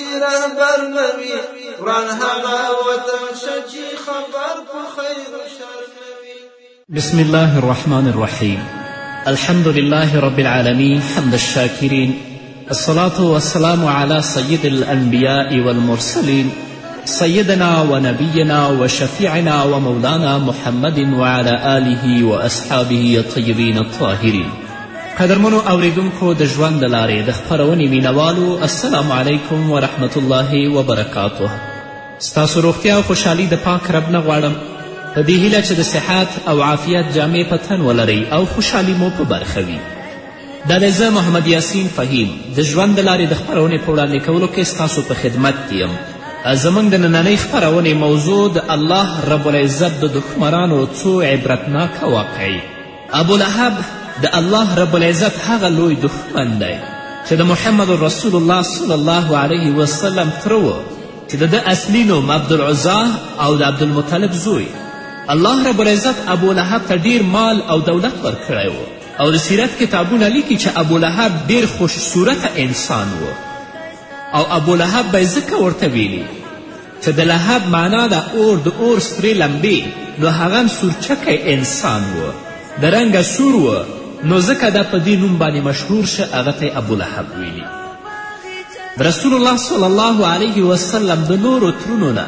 چې رهبر نوي وطن ش چې خبر په خیر شر نوي بسم الله الرحمن الرحيم الحمد لله رب العالمين حمد الشاكرين الصلاة والسلام على سيد الأنبياء والمرسلين سيدنا ونبينا وشفيعنا ومولانا محمد وعلى آله وأصحابه الطيبين الطاهرين قدرمنو اوریدونکو د ژوند له لارې د خپرونې مینوالو السلام علیکم ورحمت الله وبرکاته ستاسو روغتیا او خوشحالي د پاک رب نه غواړم په دې هیله چې د صحت او عافیت جامې په تن ولرئ او خوشحالي مو په برخه وي دا دی زه محمد یاسین فهیم د ژوند د لارې د خپرونې په وړاندې کولو کې ستاسو په خدمت کې یم زموږ د نننۍ خپرونې موضوع د الله رب العزت د دښمنانو څو عبرتناکه واقعي ابو لهب د الله رب العزت هغه لوی دښمن دی چې د محمد رسول الله صلی الله علیه وسلم تره و چې د ده اصلي نوم عبدالعزا او د عبدالمطلب زوی الله رب العزت ابو لهب ته ډیر مال او دولت ورکړی و او د سیرت کتابونه لیکي چې ابو لهب ډیر خوش صورته انسان و او ابو لهب به ځکه ورته ویلي که د لهب معنا ده اور د اور سرې لمبې نو هغه هم سورچکی انسان و د رنګه سور و نو ځکه ده په دې نوم باندې مشهور شه هغه ته یې ابولهب ویلي رسول الله صلی الله علیه وسلم د نورو ترونو نه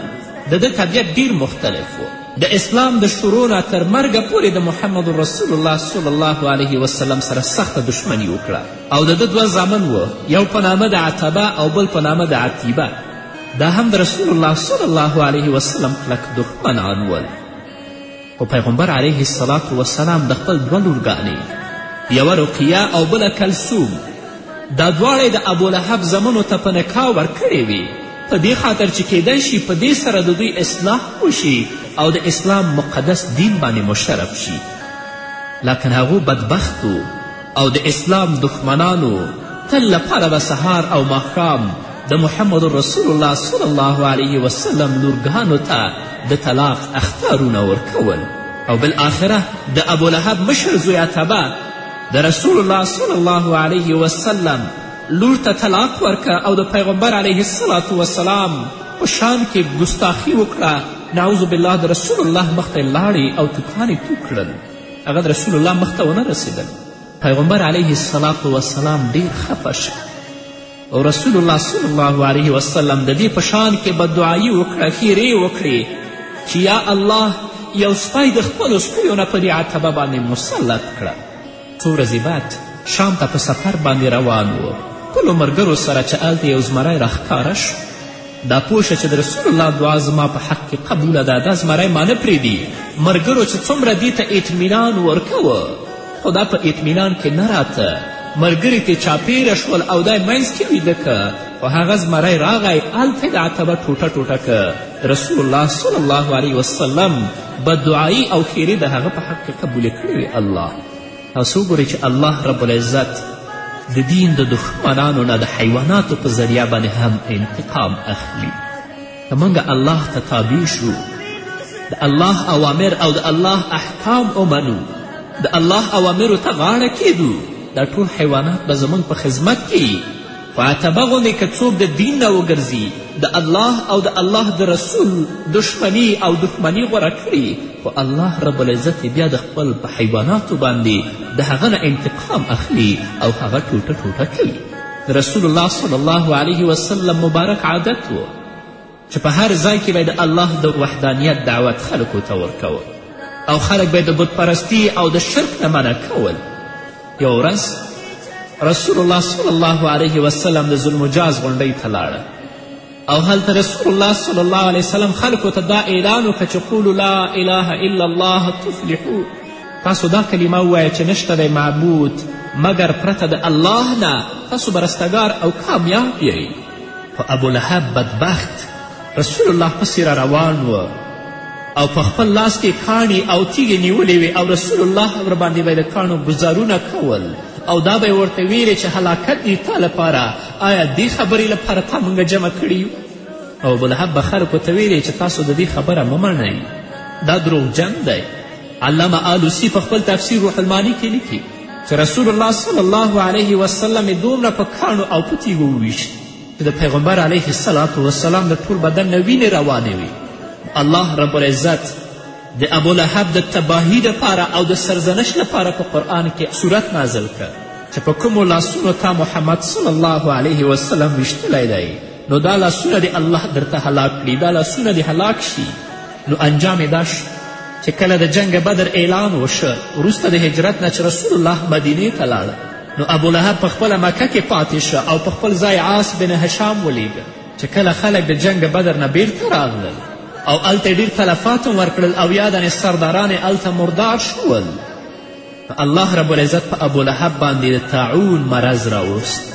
د ده طبیعت ډیر مختلف و د اسلام د شروع نه تر مرګه پورې د محمد رسول الله صلی الله علیه وسلم سره سخته دښمني وکړه او د ده دوه زامن و یو په نامه د عتبه او بل په نامه د عتیبه دا هم د رسول الله صلی الله علیه وسلم کلک دښمنان ول خو پیغمبر علیه السلام وسلام د خپل دوه لورګانې یوه رقیه او بله کلسوم دا دواړه د ابولهب زمنو ته په نکاح ورکړې وي په دې خاطر چې کیدای شي په دې سره د دوی اصلاح وشي او د اسلام مقدس دین باندې مشرف شي لکن هغو بدبختو او د اسلام دښمنانو تل لپاره به سهار او ماښام د محمد رسول الله صلی الله علیه وسلم لورګانو ته د طلاق اختارونه ورکول او بالآخره د ابولهب مشر زوی عتبه د رسول الله صلی الله علیه وسلم لور ته طلاق ورکه او د پیغمبر علیه السلام وسلام په شان کې ګستاخي وکړه نعوذ بالله د رسول الله مخته لاړې او توکانې تو کړل هغه د رسول الله مخته ونه رسېدل پیغمبر علیه السلام وسلام ډیر خفه شو او رسول الله صلی الله علیه وسلم د دې په شان کې بددعایي وکړه ښیرې وکړې چې یا الله یو سپی د خپلو سپیو نه په دې عتبه باندې مسلط کړه څو ورځې بعد شام ته په سفر باندې روان و خپلو ملګرو سره چې هلته یو زمری راښکاره شو دا پوه شه چې د رسول الله دعا زما په حق کې قبوله ده دا زما رای مانه پرېږدي ملګرو چې څومره دې ته اطمینان ورکوه خو دا په اطمینان کې نه راته ملګري ترې چاپېره شول او دا یې منځ کې ویده که خو هغه زمری راغی هلته د عتبه ټوټه ټوټه که رسول الله صلی الله علیه وسلم بددعایي او ښېرې د هغه په حق کې قبولې کړې وې الله تاسو وګورئ چې الله رب العزت د دین د دښمنانو نه د حیواناتو په ذریعه باندې هم انتقام اخلي که موږ الله ته تابع شو د الله اوامر او د الله احکام ومنو د الله اوامرو ته غاړه کیدو دا ټول حیوانات به زموږ په خدمت کې په عتبه غوندې که څوک د دین نه وګرځي د الله او د الله د رسول دښمني او دښمني غوره کړي خو الله رب العزت بیا د خپل په حیواناتو باندې د هغه نه انتقام اخلي او هغه ټوټه ټوټه کوي رسول الله صلی الله علیه وسلم مبارک عادت و چې په هر ځای کې به د الله د وحدانیت دعوت خلکو ته ورکول او خلک به د بتپرستي او د شرک نه منع کول یوه ورځ رسول الله صلی الله علیه وسلم د ذوالمجاز غونډۍ ته لاړه او هلته رسول الله صلی الله علیه وسلم خلکو ته دا اعلان وکړه چې قولو لا اله الا الله تفلحو تاسو دا کلمه ووایه چې نشته دی معبود مګر پرته د الله نه تاسو به رستګار او کامیاب یئ په ابولهب بدبخت رسول الله پسې را روان و او په خپل لاس کې کاڼي او تیږې نیولې وې او رسول الله ورباندې به د کاڼو ګزارونه کول او دا به یې ورته ویلې چې هلاکت دی تا لپاره آیا دې خبرې لپاره تا موږ جمع کړي یو او ابولهب به خلکو ته ویلې چې تاسو د دې خبره مه منئ دا دروغجن دی علامه آلوسی په خپل تفسیر روح المانی کې لیکي چې رسول الله صلی الله علیه وسلم یې دومره په کاڼو او په تیږو وویشت چې د پیغمبر علیه السلام وسلام د ټول بدن نه وینې روانې وي الله رب العزت د ابولهب د تباهی لپاره او د سرزنش لپاره په قرآن کې صورت نازل کړ چې په کومو لاسونو تا محمد صلی الله علیه وسلم ویشتلی دی نو دا لاسونه دې الله درته هلاک کړي دا لاسونه دې هلاک شي نو انجام دا شو چې کله د جنګ بدر اعلان وشه وروسته د هجرت نه چې رسول الله مدینې ته لاړه نو ابولهب په خپله مکه کې پاتې شه او په خپل ځای عاص بن هشام ولیږه چې کله خلک د جنګ بدر نه بیرته راغلل او هلته ډیر تلفات هم ورکړل او یادنې سرداران هلته مردار شول الله رب العزت په ابولهب باندې د تعون مرض راوست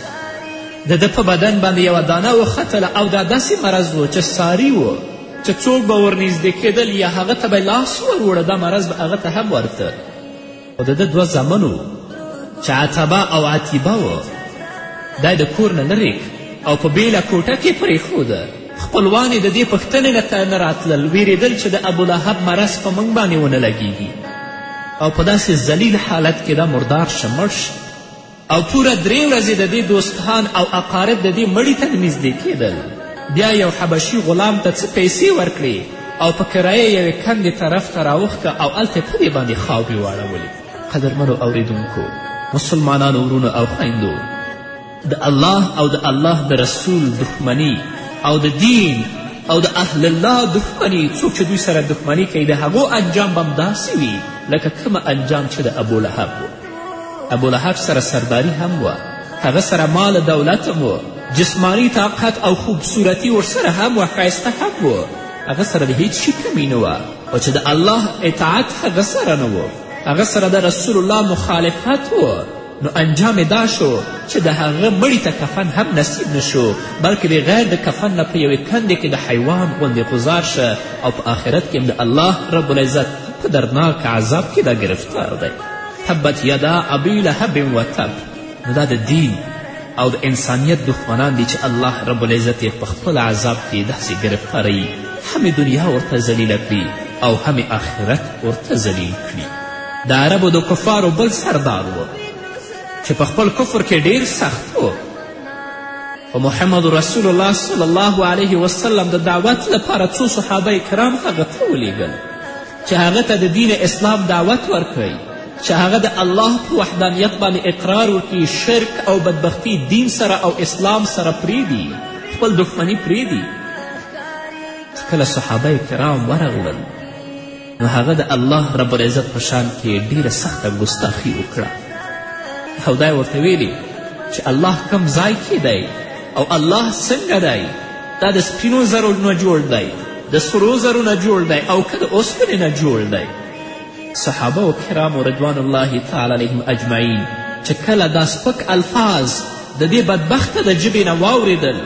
د ده په بدن باندې یوه دانه وختله او دا داسې مرض و چې ساری و چې څوک به ورنږدې کېدل یا هغه ته به لاس وروړه دا مرض به هغه ته هم ورته خو د ده دوه زامنو چې عتبه او عتیبه و دا د کور نه لرې او په بېله کوټه کې پرېښوده خپلوان یې د دې پوښتنې نه ته نه راتلل ویرېدل چې د ابولهب مرض په موږ باندې ونه لګیږي او په داسې ذلیل حالت کې دا مردار شه مړ شه او پوره درې ورځې د دې دوستان او اقارب د دې مړي ته نږدې کېدل بیا یو حبشي غلام ته څه پیسې ورکړې او په کرایه یوې کندې طرف ته راوښکه او هلته په دې باندې خاورې واړولې قدرمنو اوریدونکو مسلمانانو ورونو او خویندو د الله او د الله د رسول دښمني او د دین او د اهل الله دښمني څوک چې دوی سره دښمني کوي د هغو انجام به همداسې وي لکه کومه انجام چې د ابولهب و ابولهب سره سرداری هم وه هغه سره مال دولت هم و جسمانی طاقت او خوبصورتي ورسره هم وه ښایسته هم و هغه سره د هیڅ شي کمی نه وه او چې د الله اطاعت هغه سره نه و هغه سره د رسول الله مخالفت و نو انجام یې دا شو چې د هغه مړي ته کفن هم نصیب نه شو بلکې بغیر د کفن نه په یوې کندې کې د حیوان غوندې غذار شه او په آخرت کې هم د الله رب العزت په درناک عذاب کې دا ګرفتار دی تبت یدا ابي لهب وتب نو دا د دین او د انسانیت دښمنان دي چې الله رب العزت یې په خپل عذاب کې داسې ګرفتاروي هم دنیا ورته ذلیله کړي او هم آخرت ورته ذلیل کړي د عربو د کفارو بل سردار و چې په خپل کفر کې ډیر سخت و خو محمد رسول الله صلی الله علیه وسلم د دعوت لپاره څو صحابه کرام هغه ته ولیږل چې هغه ته د دین اسلام دعوت ورکړئ چې هغه د الله په وحدانیت باندې اقرار وکړي شرک او بدبختی دین سره او اسلام سره پریږدي خپل دښمني پریږدي کله صحابه کرام ورغلل نو هغه د الله رب العزت په شان کې ډیره سخته ګستاخي وکړه او دا ورته ویلي چې الله کم ځای کې دی او الله څنګه دی دا د سپینو زرو نه جوړ دی د سرو زرو نه جوړ دی او که د اوسپنې نه جوړ دی صحابه و کرامو رضوان الله تعالی علیهم اجمعین چې کله دا سپک الفاظ د دې بدبخته د ژبې نه واورېدل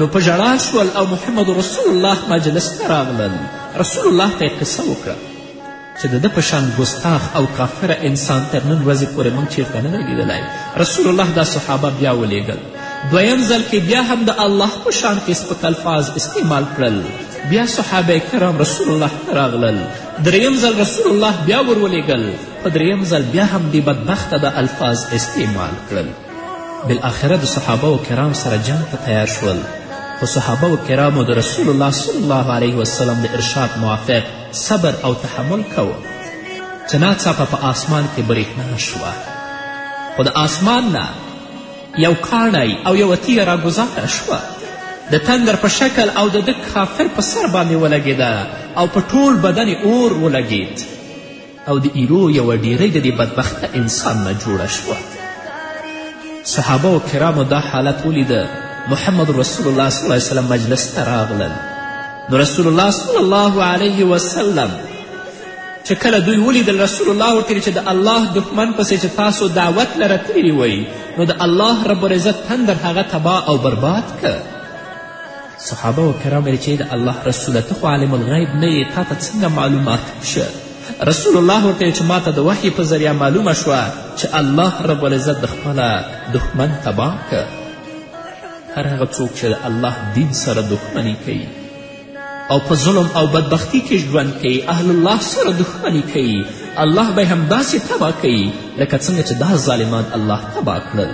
نو په ژړا شول او محمد رسول الله مجلس ته راغلل رسول الله ته یې قصه وکړه چې د ده په شان ګستاخ او کافر انسان تر نن ورځې پورې موږ چیرته نه دی لیدلی رسول الله دا صحابه بیا ولیږل دویم ځل کې بیا هم د الله په شان کې سپک الفاظ استعمال کړل بیا صحابه کرام رسول الله ته راغلل دریم ځل رسول الله بیا ورولېږل په دریم ځل بیا هم دې بدبخته د الفاظ استعمال کړل بالاخره د صحابه و کرام سره جنگ ته تیار شول خو صحابه و کرامو د رسول الله صلی الله علیه وسلم د ارشاد موافق صبر او تحمل کوه چې ناڅاپه په آسمان کې برېښنا شوه خو د آسمان نه یو کاڼی او یوه تیږه راګذاره شوه د تندر په شکل او د ده کافر په سر باندې ولګېده او په ټول بدن اور ولګېد او د ایرو یوه ډیرۍ د دې بدبخته انسان نه جوړه شوه صحابه و کرامو دا حالت ولیده محمد رسول الله صلی الله وسلم مجلس ته راغلل نو رسول الله صلی الله علیه وسلم چې کله دوی ولیدل رسول الله ورته چې د الله دښمن پسې چې تاسو دعوت لره تللي وئ نو د الله رب العزت تندر هغه تباه او برباد که صحابه و کرام ویل چې د الله رسوله ته خو عالم الغیب نه یې تا ته څنګه معلومات شه رسول الله ورته چې ما ته د وحی په ذریعه معلومه شوه چې الله رب العزت د خپله دښمن تباه که هر هغه څوک چې د الله دین سره دښمني کوي او په ظلم او بدبختی کې ژوند کوي اهل الله سره دښمني کوي الله به همداسې تباه کوي لکه څنګه چې دا ظالمان الله تباه کړل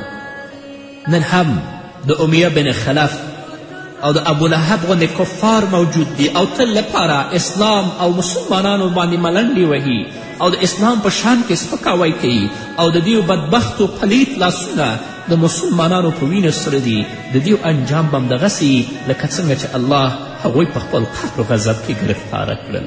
نن هم د امیه بن خلف او د ابولهب غوندې کفار موجود دي او تل لپاره اسلام او مسلمانانو باندې ملنډې وهي او د اسلام په شان کې سپکاوی کوي او د دیو بدبختو پلیت لاسونه د مسلمانانو په وینو سره دي د دیو انجام به همدغسې لکه څنګه چې الله هغوی په خپل قهر و غضب کې ګرفتاره کړل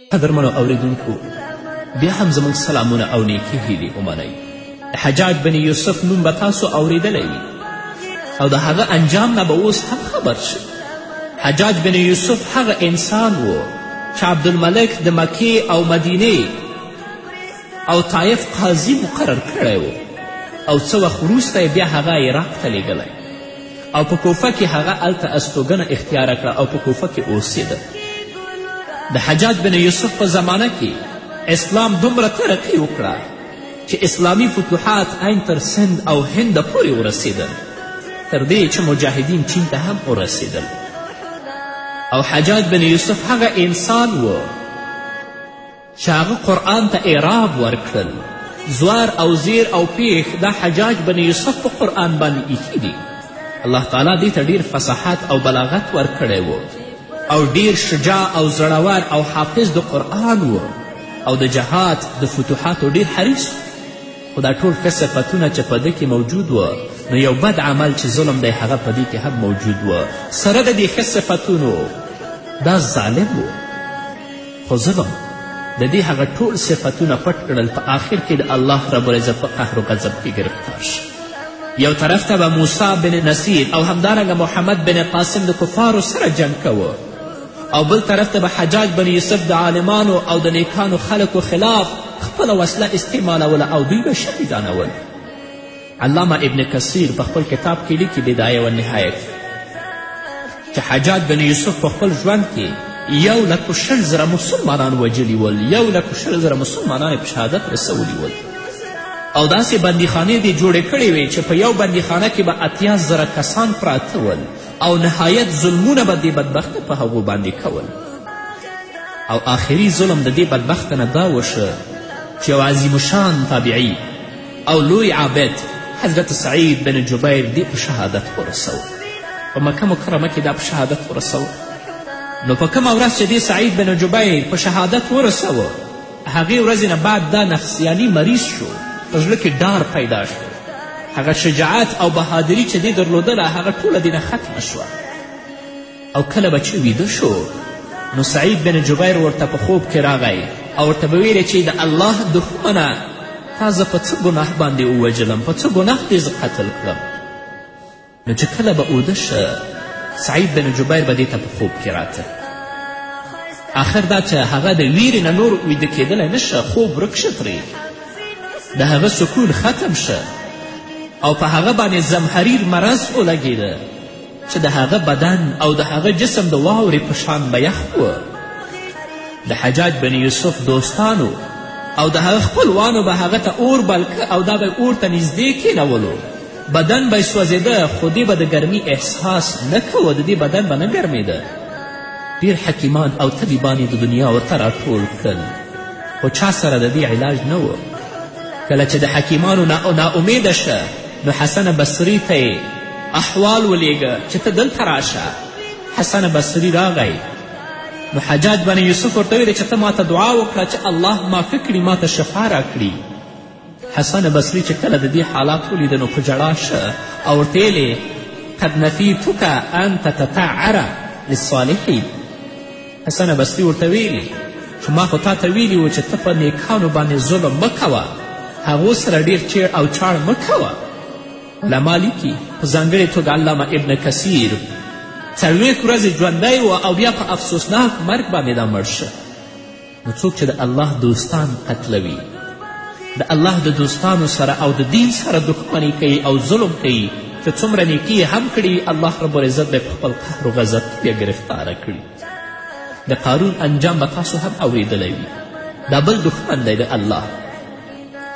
قدرمنو اوریدونکو بیا هم زموږ سلامونه او نیکې هیلې ومنئ حجاج بن یوسف نوم به تاسو اوریدلی وي او د هغه انجام نه به اوس هم خبر شئ حجاج بن یوسف هغه انسان و چې عبدالملک د مکې او مدینې او طایف قاضي مقرر کړی و او څه وخت وروسته یې بیا هغه عراق ته لیږلی او په کوفه کې هغه هلته استوګنه اختیاره کړه او په کوفه کې اوسېده د حجاج بن یوسف په زمانه کې اسلام دومره ترقي وکړه چې اسلامي فتوحات عین تر سند او هند پورې ورسېدل تر دې چې مجاهدین چین ته هم ورسېدل او حجاج بن یوسف هغه انسان و چې هغه قرآن ته اعراب ورکړل زوار او زیر او پیښ دا حجاج بن یوسف په قرآن باندې ایښي دي الله تعالی دې ته ډیر فصاحت او بلاغت ورکړی و او ډیر شجاع او زړور او حافظ د قرآن و او د جهاد د فتوحاتو ډیر حریص خو دا ټول ښه صفتونه چې په ده کې موجود و نو یو بد عمل چې ظلم دی هغه په دې کې هم موجود و سره د دې ښه صفتونو دا ظالم و خو زه به د دې هغه ټول صفتونه پټ کړل په آخر کې د الله رب العزت په قهر و غضب کې ګرفتار شم یو طرف ته به موسی بن نصیر او همدارنګه محمد بن قاسم د کفارو سره جنګ کوه او بل طرف ته به حجاج بن یوسف د عالمانو او د نیکانو خلکو خلاف خپله وسله استعمالوله او دوی به شهیدانول علامه ابن کثیر په خپل کتاب کې لیکي بدایه و نهایت چې حجاج بن یوسف په خپل ژوند کې یو لکو شل زره مسلمانان وژلي ول یو لکو شل زره مسلمانان یې په شهادت رسولي ول او داسې بندیخانې دې جوړې کړې وې چې په یو بندیخانه کې به اتیا زره کسان پراته ول او نهایت ظلمونه به دې بدبخته په هغو باندې کول او آخري ظلم د دې بدبخته نه دا وشه چې یو عظیمشان تابعي او لوی عابد حضرت سعید بن جبیر دې په شهادت ورسوه په مکه مکرمه کې دا په شهادت ورسوه نو په کومه ورځ چې دې سعید بن جبیر په شهادت ورسوه هغې ورځې نه بعد دا نفسیاني مریض شو په زړه کې ډار پیدا شو هغه شجاعت او بهادري چې دې درلودله هغه ټوله دې نه ختمه شوه او کله به چې ویده شو نو سعید بن جبیر ورته په خوب کې راغی او ورته به ویلې چې د الله دښمنه تا زه په څه ګناه باندې ووژلم په څه ګناه دې زه قتل کړم نو چې کله به اوده شه سعید بن جبیر به دې ته په خوب کې راته آخر دا چې هغه د ویرې نه نور ویده کېدلی نه شه خوب ورک شه ترې د هغه سکون ختم شه او په هغه باندې زمحریر مرض ولګېده چې د هغه بدن او د هغه جسم د واورې په شان به یخ و د حجاج بن یوسف دوستانو او د هغه خپلوانو به هغه ته اور بل او دا به اور ته نږدې کینولو بدن به سوځېده خو دې به د ګرمي احساس نه کوه د دې بدن به نه ګرمېده ډېر حکیمان او طبیبان د دنیا ورته راټول کړل خو چا سره د دې علاج نه و کله چې د حکیمانو نا ناامیده شه نو حسن بصري ته احوال ولیږه چې ته دلته راشه حسن بصري راغی نو حجاج بن یوسف ورته ویل چې ته ماته دعا وکړه چې الله معافي کړي ماته شفا راکړي حسن بصري چې کله د دې حالات ولید نو په ژړا شه او ورته یې قد نفیتک ان تتطعر للصالحین حسن بصري ورته ویلي چې ما خو تا ته ویلي و چې ته په نیکانو باندې ظلم مه کوه هغو سره ډیر چیړ او چاړ مه کوه علما لیکي په ځانګړې توګه علامه ابن کثیر څلوېښت ورځې ژوندی و او بیا په افسوسناک مرګ باندې دا مړ شه نو څوک چې د الله دوستان قتلوي د الله د دوستانو سره او د دین سره دښمني کوي او ظلم کوي که څومره نیکي هم کړي الله رب العزت به په خپل قهر و غضب بیا ګرفتاره کړي د قارون انجام به تاسو هم اوریدلی وي دا بل دښمن دی د الله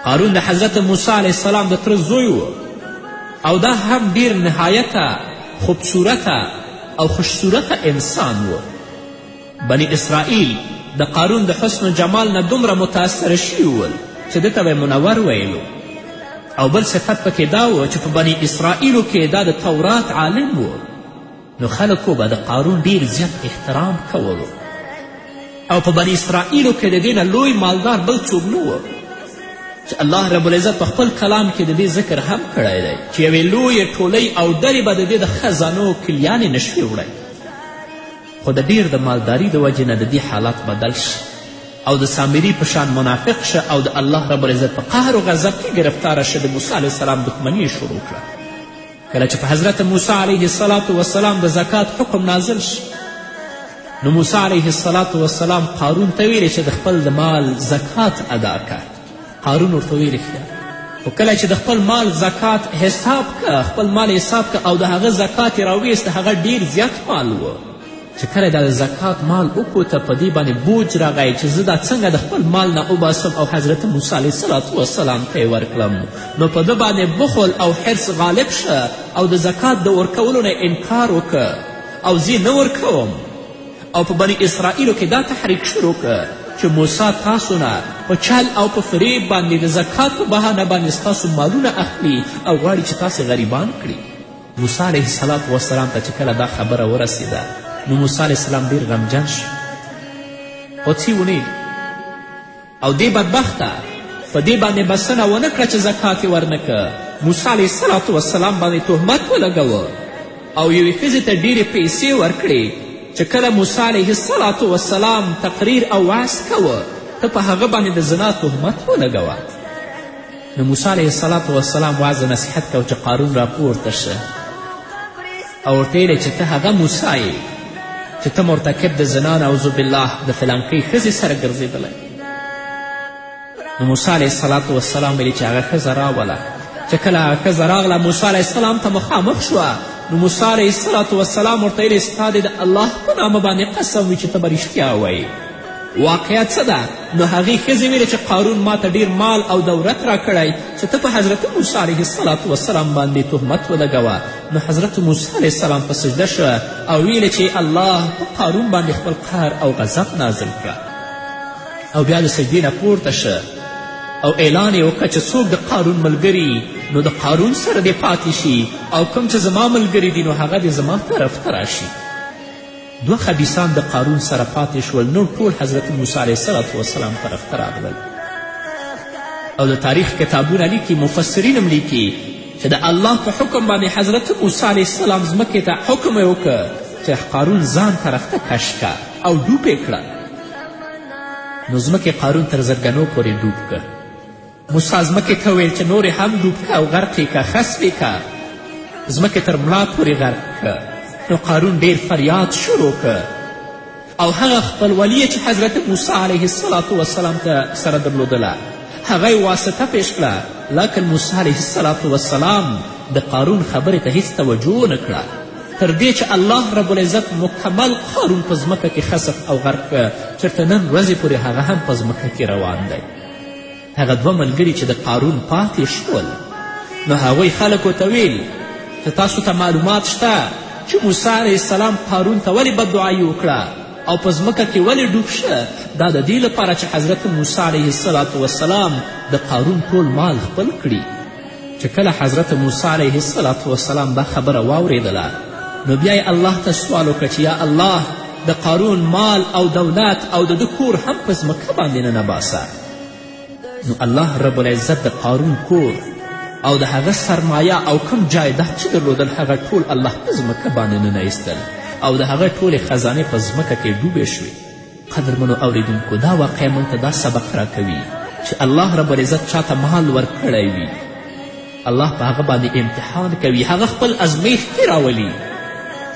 قارون د حضرت موسی علیه السلام د تره زوی و او دا هم ډیر نهایته خوبصورته او خوشصورته انسان و بني اسرائیل د قارون د حسن و جمال نه دومره متاثر شوي ول چې ده ته به منور ویلو او بل صفت پکې دا و چې په بني اسرائیلو کې دا د تورات عالم و نو خلکو به د قارون ډیر زیات احترام کولو او په بني اسرائیلو کې د دې نه لوی مالدار بل څوک نه و چې الله رب العزت په خپل کلام کې د دې ذکر هم کړی دی چې یوې لویې ټولۍ او ډلې به د دې د خزانو کلیانې نشوې وړی خو د ډیر د مالداري د وجې نه د دې حالات بدل شي او د سامري په شان منافق شه او د الله رب العزت په قهر و غضب کې ګرفتاره شه د موسی علیه السلام دښمني یې شروع کړه کله چې په حضرت موسی علیه السلام وسلام د زکات حکم نازل شي نو موسی علیه السلام وسلام قارون ته ویلې چې د خپل د مال زکات ادا که قارون ورته ویلې خو کله چې د خپل مال زکات حساب که خپل مال حساب که او د هغه زکات یې راویست هغه ډیر زیات مال و چې کله دا د زکات مال وکوته په دې باندې بوج راغی چې زه دا څنګه د خپل مال نه وباسم او حضرت موسی علیه صلات وسلام ته یې ورکړم نو په ده باندې بخل او حرص غالب شه او د زکات د ورکولو نه انکار وکړه او زه نه ورکوم او په بني اسرائیلو کې دا تحریک شروع کړه چې موسی تاسو نه په چل او په فریب باندې د زکات په بهانه باندې ستاسو مالونه اخلي او غواړي چې تاسې غریبان کړي موسی علیه السلام وسلام ته چې کله دا خبره ورسېده نو موسی علیه السلام ډېر غمجن شو خو څه ونې او دې بدبخته په دې باندې بسنه ونه کړه چې زکات یې ورنکړه موسی علیه السلام وسلام باندې تهمت ولګوه او یوې ښځې ته ډېرې پیسې ورکړې چې کله موسی علیه السلام وسلام تقریر او وعظ کوه ته په هغه باندې د زنا تهمت ولګوه نو موسی علیه السلام وسلام وعظ و نصیحت کو چې قارون راپورته شه او ورته یې چې ته هغه موسی یې چې ته مرتکب د زنا نعوذ بالله د فلانکۍ ښځې سره ګرځېدلی نو موسی علیه السلام وسلام ویلي چې هغه ښځه راوله چې کله هغه ښځه راغله موسی علیه السلام ته مخامخ شوه نو موسی علیه السلام وسلام ورته ویلې ستا دې د الله په نامه باندې قسم وي چې ته به رښتیا وایې واقعه څه ده نو هغې ښځې ویلې چې قارون ما ته ډیر مال او دولت راکړی چې ته په حضرت موسی علیه السلام وسلام باندې تهمت ولګوه نو حضرت موسی علیه السلام په سجده شوه او ویلې چې الله په قارون باندې خپل قهر او غضب نازل کړه او بیا د سجدې نه پورته شه او اعلان یې وکړه چې څوک د قارون ملګري نو د قارون سره دې پاتې شي او کوم چې زما ملګري دي نو هغه دې زما طرف ته راشي دوه خبیثان د قارون سره پاتې شول نور ټول حضرت موسی علیه السلام وسلام طرف ته راغلل او د تاریخ کتابونه لیکي مفسرین هم لیکي چې د الله په حکم باندې حضرت موسی علیه السلام ځمکې ته حکم یې وکړ چې قارون ځان طرف ته کش کړه او ډوب یې کړه نو ځمکې قارون تر زرګنو پورې ډوب کړ موسی ځمکې ته ویل چې نورې هم ډوب که او غرق یې که خسف یې که ځمکې تر ملا پورې غرق که نو قارون ډیر فریاد شروع که او هغه خپلولي چې حضرت موسی علیه السلام وسلام ته سره درلودله هغه یې واسطه پیش کړه لکن موسی علیه السلام وسلام د قارون خبرې ته هیڅ توجه نه کړه تر دې چې الله رب العزت مکمل قارون په ځمکه کې خسف او غرق که چېرته نن ورځې پورې هغه هم په ځمکه کې روان دی هغه دوه ملګري چې د قارون پاتې شول نو هغوی خلکو ته ویل که تاسو ته معلومات شته چې موسی علیه السلام قارون ته ولې بددعایي وکړه او په ځمکه کې ولې ډوب شه دا د دې لپاره چې حضرت موسی علیه السلام د قارون ټول مال خپل کړي چې کله حضرت موسی علیه السلام وسلام دا خبره واورېدله نو بیا یې الله ته سوال وکړه چې یا الله د قارون مال او دولت او د ده کور هم په ځمکه باندې نه نباسه نو الله رب العزت د قارون کور او د هغه سرمایه او کم جایداد چې درلودل هغه ټول الله په ځمکه باندې ننایستل او د هغه ټولې خزانې په ځمکه کې ډوبې شوې قدرمنو اوریدونکو دا واقعه موږ ته دا سبق راکوي چې الله رب العزت چاته مال ورکړی وي الله په هغه باندې امتحان کوي هغه خپل ازمیښت کې راولي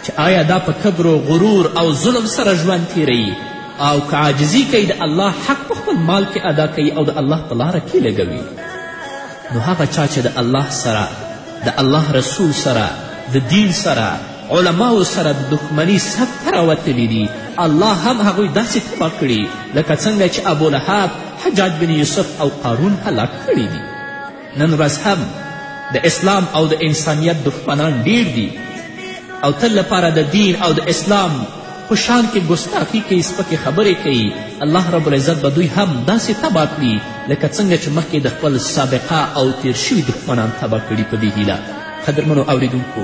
چې آیا دا په کبر و غرور او ظلم سره ژوند تیروي او که عاجزي کوي د الله حق په خپل مال کې ادا کوي او د الله په لاره کې لګوي نو هغه چا چې د الله سره د الله رسول سره د دین سره علماو سره د دښمني سب ته راوتلي دي الله هم هغوی داسې تباه کړي لکه څنګه چې ابولهب حجاج بن یوسف او قارون هلاک کړي دي نن ورځ هم د اسلام او د انسانیت دښمنان ډیر دي او تل لپاره د دین او د اسلام په شان کې ګستاخي کوي سپکې خبرې کوي الله رب العزت به دوی هم داسې تباه کړي لکه څنګه چې مخکې د خپل سابقه او تیر شوي دښمنان تباه کړي په دې هیله قدرمنو اوریدونکو